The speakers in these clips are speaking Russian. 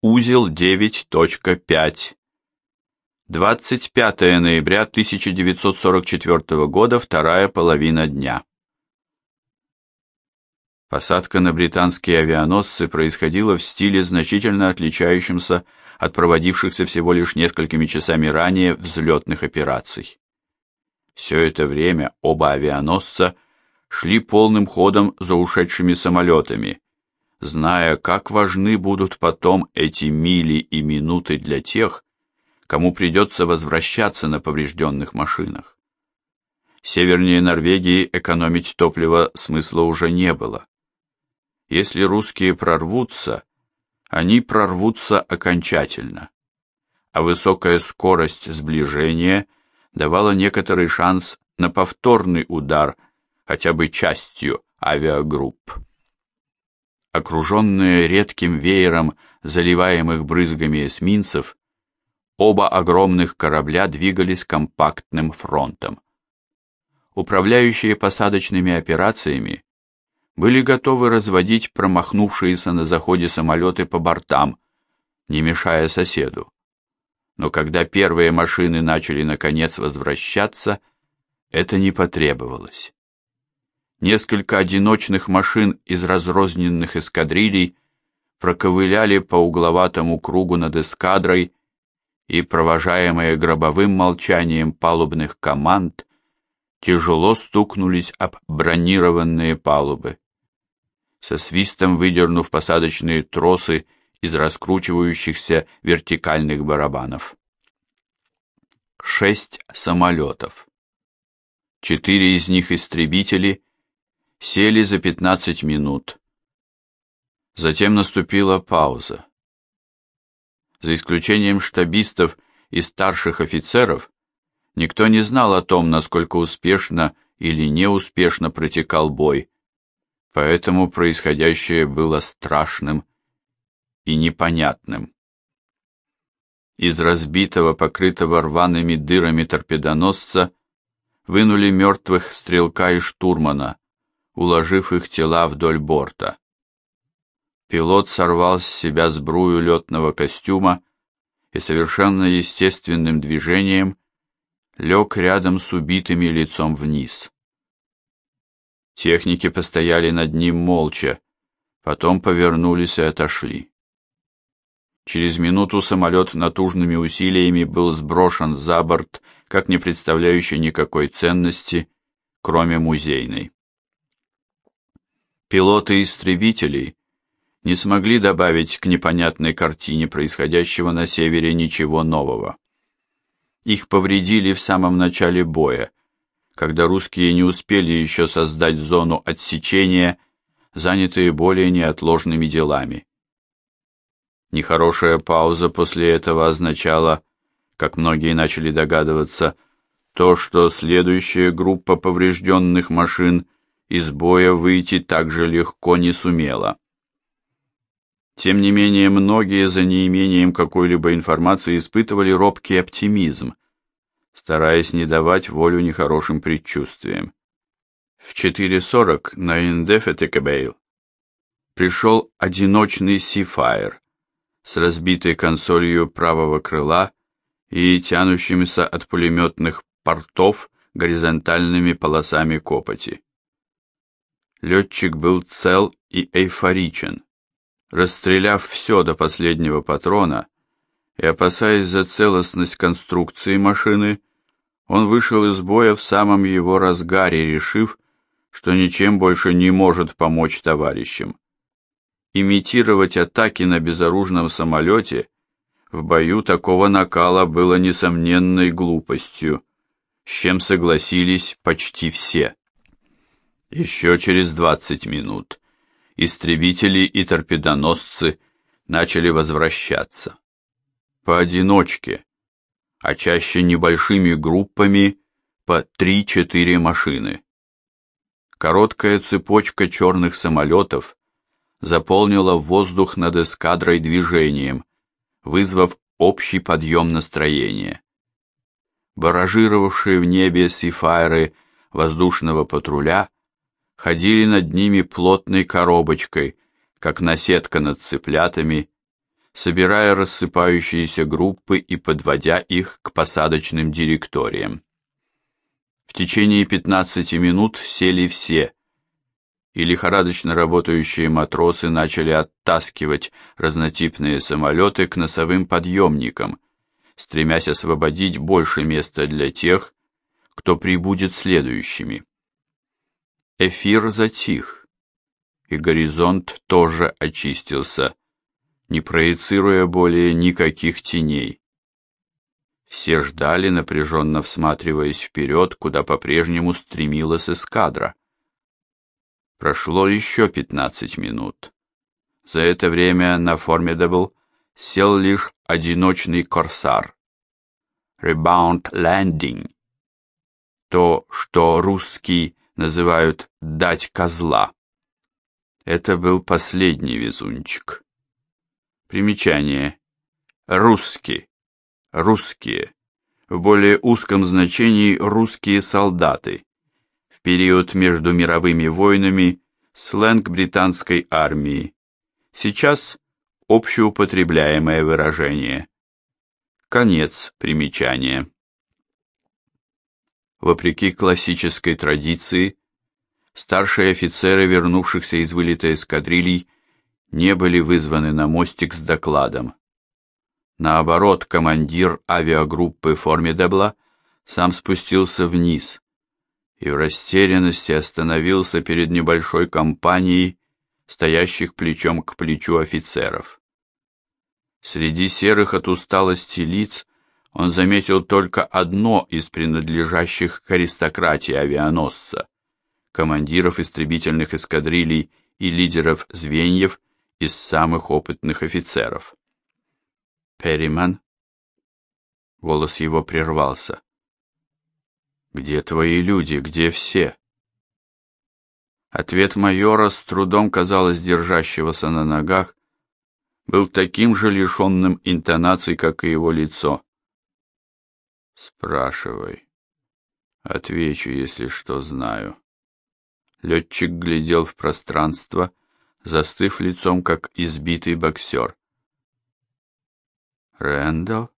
Узел 9.5. 25 ноября 1944 года, вторая половина дня. Посадка на британские авианосцы происходила в стиле, значительно отличающемся от проводившихся всего лишь несколькими часами ранее взлетных операций. Все это время оба авианосца шли полным ходом за ушедшими самолетами, зная, как важны будут потом эти мили и минуты для тех, кому придется возвращаться на поврежденных машинах. Севернее Норвегии экономить топливо смысла уже не было. Если русские прорвутся, они прорвутся окончательно. А высокая скорость сближения давала некоторый шанс на повторный удар хотя бы частью авиагрупп. Окруженные редким веером заливаемых брызгами эсминцев, Оба огромных корабля двигались компактным фронтом. Управляющие посадочными операциями были готовы разводить промахнувшиеся на заходе самолеты по бортам, не мешая соседу. Но когда первые машины начали наконец возвращаться, это не потребовалось. Несколько одиночных машин из разрозненных эскадрилей проковыляли по угловатому кругу над эскадрой и, провожаемые гробовым молчанием палубных команд, тяжело стукнулись об бронированные палубы. Со свистом выдернув посадочные тросы из раскручивающихся вертикальных барабанов. Шесть самолетов. Четыре из них истребители сели за пятнадцать минут. Затем наступила пауза. За исключением штабистов и старших офицеров, никто не знал о том, насколько успешно или неуспешно протекал бой, поэтому происходящее было страшным и непонятным. Из разбитого, покрытого рваными дырами торпедоносца вынули мертвых стрелка и штурмана, уложив их тела вдоль борта. Пилот сорвал с себя сбрую летного костюма и совершенно естественным движением лег рядом с убитыми лицом вниз. Техники постояли над ним молча, потом повернулись и отошли. Через минуту самолет натужными усилиями был сброшен за борт, как не представляющий никакой ценности, кроме музейной. Пилоты истребителей не смогли добавить к непонятной картине происходящего на севере ничего нового. Их повредили в самом начале боя, когда русские не успели еще создать зону отсечения, занятые более неотложными делами. Нехорошая пауза после этого означала, как многие начали догадываться, то, что следующая группа поврежденных машин из боя выйти так же легко не сумела. Тем не менее, многие за неимением какой-либо информации испытывали робкий оптимизм, стараясь не давать волю нехорошим предчувствиям. В 4.40 на Индефатигейбл пришел одиночный Сифайр с разбитой консолью правого крыла и тянущимися от пулеметных портов горизонтальными полосами копоти. Летчик был цел и эйфоричен расстреляв все до последнего патрона и опасаясь за целостность конструкции машины, он вышел из боя в самом его разгаре, решив, что ничем больше не может помочь товарищам. Имитировать атаки на безоружном самолете в бою такого накала было несомненной глупостью, с чем согласились почти все. Еще через двадцать минут истребители и торпедоносцы начали возвращаться. Поодиночке, а чаще небольшими группами по 3-4 машины. Короткая цепочка черных самолетов заполнила воздух над эскадрой движением, вызвав общий подъем настроения. Баражировавшие в небе сифайры воздушного патруля ходили над ними плотной коробочкой, как наседка над цыплятами, собирая рассыпающиеся группы и подводя их к посадочным директориям. В течение 15 минут сели все, и лихорадочно работающие матросы начали оттаскивать разнотипные самолеты к носовым подъемникам, стремясь освободить больше места для тех, кто прибудет следующими. Эфир затих, и горизонт тоже очистился, не проецируя более никаких теней. Все ждали, напряженно всматриваясь вперед, куда по-прежнему стремилась эскадра. Прошло еще пятнадцать минут. За это время на Formidable сел лишь одиночный корсар. Rebound Landing. То, что русские называют «дать козла». Это был последний везунчик. Примечание. Русские. Русские. В более узком значении русские солдаты. В период между мировыми войнами сленг британской армии. Сейчас общеупотребляемое выражение. Конец примечания. Вопреки классической традиции, старшие офицеры, вернувшихся из вылета эскадрилий, не были вызваны на мостик с докладом. Наоборот, командир авиагруппы Формидебла сам спустился вниз и в растерянности остановился перед небольшой компанией, стоящих плечом к плечу офицеров. Среди серых от усталости лиц он заметил только одно из принадлежащих к аристократии авианосца, командиров истребительных эскадрилей и лидеров звеньев из самых опытных офицеров. Перриман? Голос его прервался. Где твои люди, где все? Ответ майора, с трудом казалось держащегося на ногах, был таким же лишенным интонаций, как и его лицо. Спрашивай. Отвечу, если что знаю. Летчик глядел в пространство, застыв лицом, как избитый боксер. Рэндалл?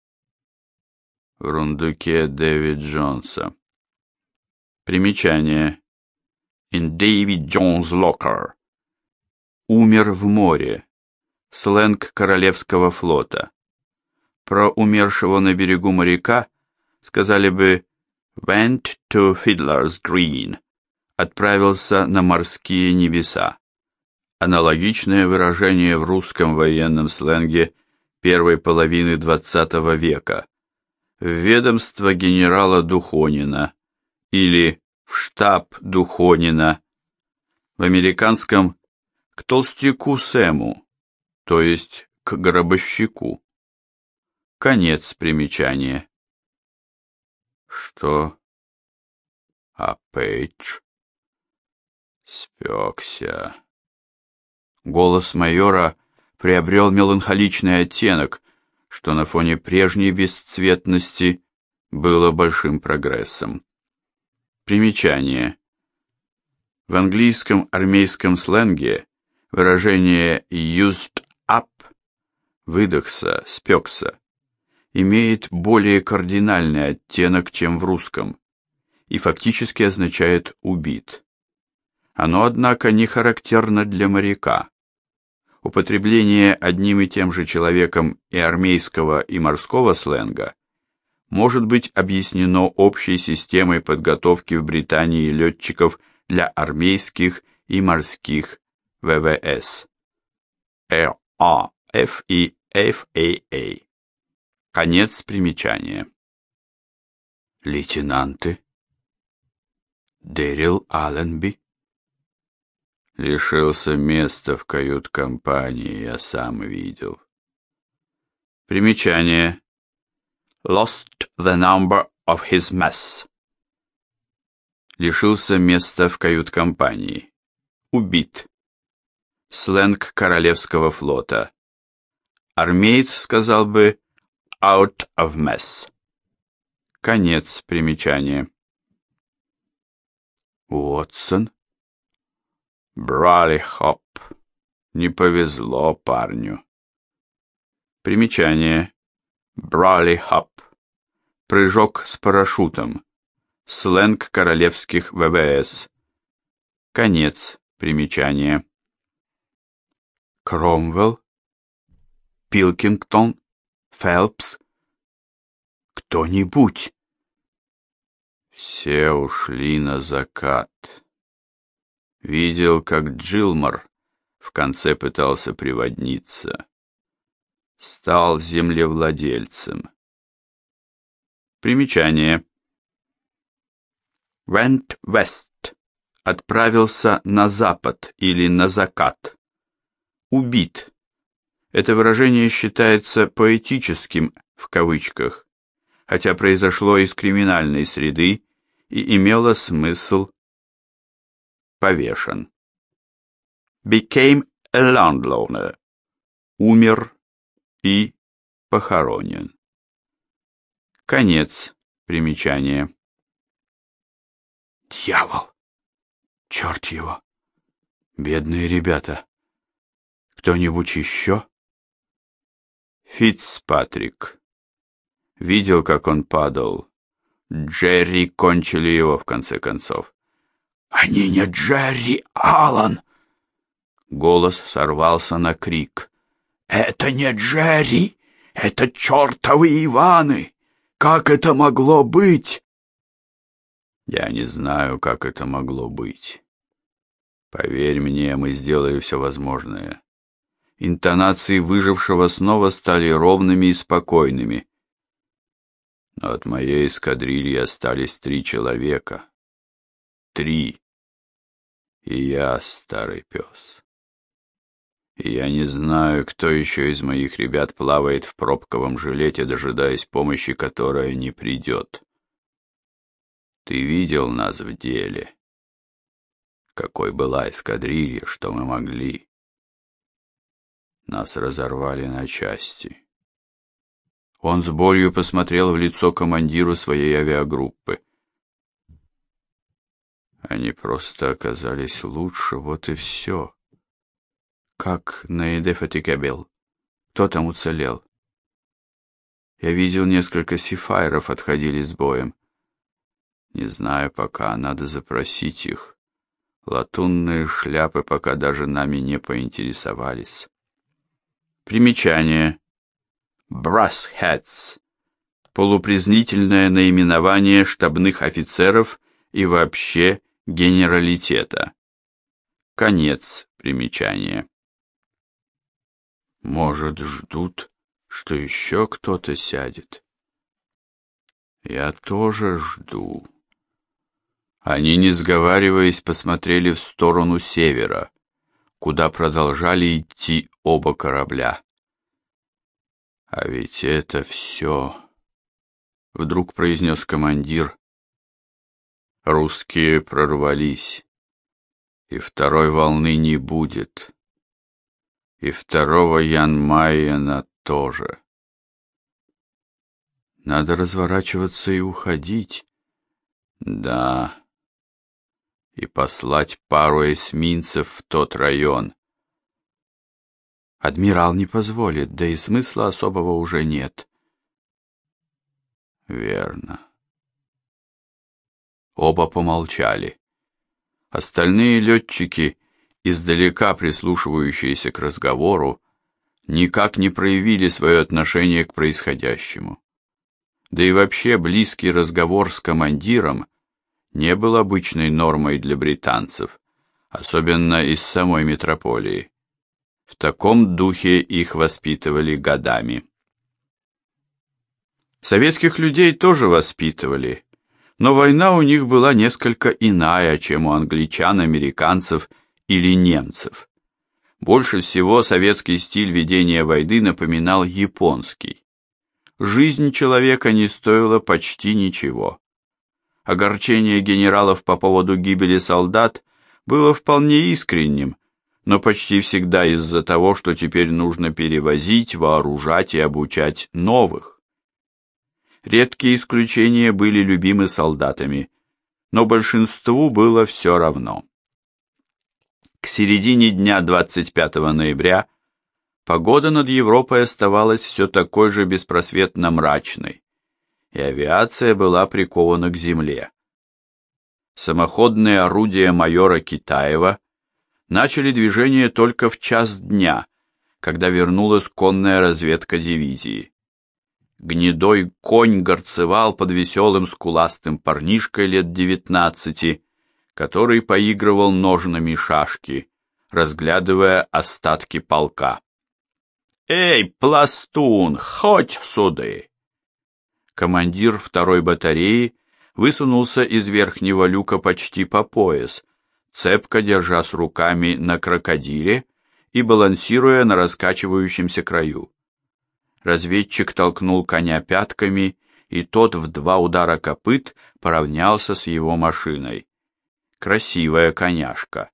В рундуке Дэвид Джонса. Примечание. In David Jones Locker. Умер в море. Сленг Королевского флота. Про умершего на берегу моряка сказали бы «went to Fiddler's Green» отправился на морские небеса. Аналогичное выражение в русском военном сленге первой половины XX века. В ведомство генерала Духонина или в штаб Духонина. В американском к толстяку Сэму, то есть к гробовщику. Конец примечания. Что? А Пейдж? Спекся. Голос майора приобрел меланхоличный оттенок, что на фоне прежней бесцветности было большим прогрессом. Примечание. В английском армейском сленге выражение «used up» – «выдохся», «спекся» – имеет более кардинальный оттенок, чем в русском, и фактически означает «убит». Оно, однако, не характерно для моряка. Употребление одним и тем же человеком и армейского, и морского сленга может быть объяснено общей системой подготовки в Британии летчиков для армейских и морских ВВС. РАФ и ФАА. Конец примечания. Лейтенанты Дэрил Алленби Лишился места в кают-компании, я сам видел. Примечание. Lost the number of his mess. Лишился места в кают-компании. Убит. Сленг Королевского флота. Армеец сказал бы out of mess. Конец примечания. Уотсон Брали хоп. Не повезло парню. Примечание. Брали хап. Прыжок с парашютом. Сленг королевских ВВС. Конец примечания. Кромвелл, Пилкингтон, Фелпс. Кто-нибудь. Все ушли на закат. Видел, как Джилмар в конце пытался приводниться. Стал землевладельцем. Примечание. Went west. Отправился на запад или на закат. Убит. Это выражение считается поэтическим в кавычках, хотя произошло из криминальной среды и имело смысл повешен. Became a landowner. Умер и похоронен. Конец примечания. Дьявол! Черт его! Бедные ребята! Кто-нибудь еще? Фицпатрик. Видел, как он падал. Джерри кончили его, в конце концов. «Они не Джерри, Алан!» Голос сорвался на крик. «Это не Джерри! Это чертовы Иваны! Как это могло быть?» Я не знаю, как это могло быть. Поверь мне, мы сделали все возможное. Интонации выжившего снова стали ровными и спокойными. От моей эскадрильи остались три человека. Три. И я старый пес. И я не знаю, кто еще из моих ребят плавает в пробковом жилете, дожидаясь помощи, которая не придет. Ты видел нас в деле. Какой была эскадрилья, что мы могли. Нас разорвали на части. Он с болью посмотрел в лицо командиру своей авиагруппы. Они просто оказались лучше, вот и все. Как на Эдефатикабел. Кто там уцелел? Я видел, несколько сифайров отходили с боем. Не знаю пока, надо запросить их. Латунные шляпы пока даже нами не поинтересовались. Примечание. Brass Hats. Полупризнительное наименование штабных офицеров и вообще генералитета. Конец примечания. Может, ждут, что еще кто-то сядет? Я тоже жду. Они, не сговариваясь, посмотрели в сторону севера, куда продолжали идти оба корабля. А ведь это все... Вдруг произнес командир. Русские прорвались, и второй волны не будет. И второго Ян Майена тоже. Надо разворачиваться и уходить. Да. И послать пару эсминцев в тот район. Адмирал не позволит, да и смысла особого уже нет. Верно. Оба помолчали. Остальные летчики, издалека прислушивающиеся к разговору, никак не проявили свое отношение к происходящему. Да и вообще близкий разговор с командиром не был обычной нормой для британцев, особенно из самой метрополии. В таком духе их воспитывали годами. Советских людей тоже воспитывали, но война у них была несколько иная, чем у англичан, американцев или немцев. Больше всего советский стиль ведения войны напоминал японский. Жизнь человека не стоила почти ничего. Огорчение генералов по поводу гибели солдат было вполне искренним, но почти всегда из-за того, что теперь нужно перевозить, вооружать и обучать новых. Редкие исключения были любимы солдатами, но большинству было все равно. К середине дня 25 ноября погода над Европой оставалась все такой же беспросветно мрачной, и авиация была прикована к земле. Самоходные орудия майора Китаева начали движение только в час дня, когда вернулась конная разведка дивизии. Гнедой конь горцевал под веселым скуластым парнишкой лет девятнадцати, который поигрывал ножнами шашки, разглядывая остатки полка. «Эй, пластун, хоть суды!» Командир второй батареи высунулся из верхнего люка почти по пояс, цепко держась руками на крокодиле и балансируя на раскачивающемся краю. Разведчик толкнул коня пятками, и тот в два удара копыт поравнялся с его машиной. Красивая коняшка.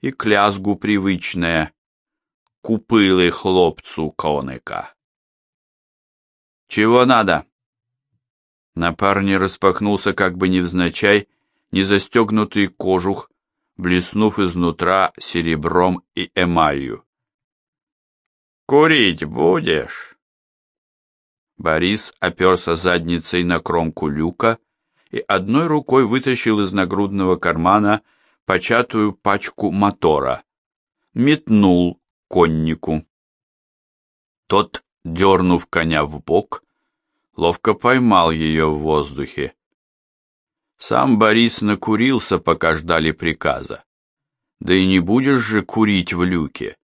И клясгу привычная. Купили хлопцу коника. «Чего надо?» На парне распахнулся как бы невзначай незастегнутый кожух, блеснув изнутра серебром и эмалью. «Курить будешь?» Борис оперся задницей на кромку люка и одной рукой вытащил из нагрудного кармана початую пачку мотора. Метнул коннику. Тот, дернув коня в бок, ловко поймал ее в воздухе. Сам Борис накурился, пока ждали приказа. Да и не будешь же курить в люке.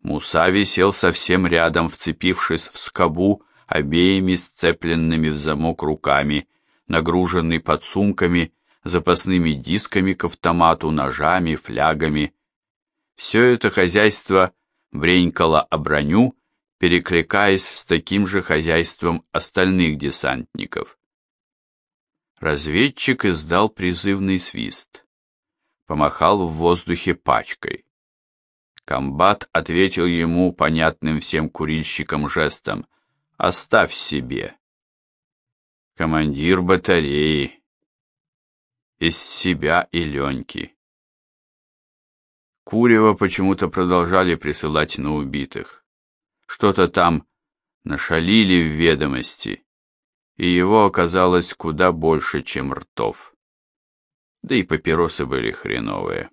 Муса висел совсем рядом, вцепившись в скобу обеими сцепленными в замок руками, нагруженный подсумками, запасными дисками к автомату, ножами, флягами. Все это хозяйство бренькало о броню, перекликаясь с таким же хозяйством остальных десантников. Разведчик издал призывный свист. Помахал в воздухе пачкой. Комбат ответил ему понятным всем курильщикам жестом «Оставь себе». Командир батареи. Из себя и Леньки. Курева почему-то продолжали присылать на убитых. Что-то там нашалили в ведомости, и его оказалось куда больше, чем ртов. Да и папиросы были хреновые.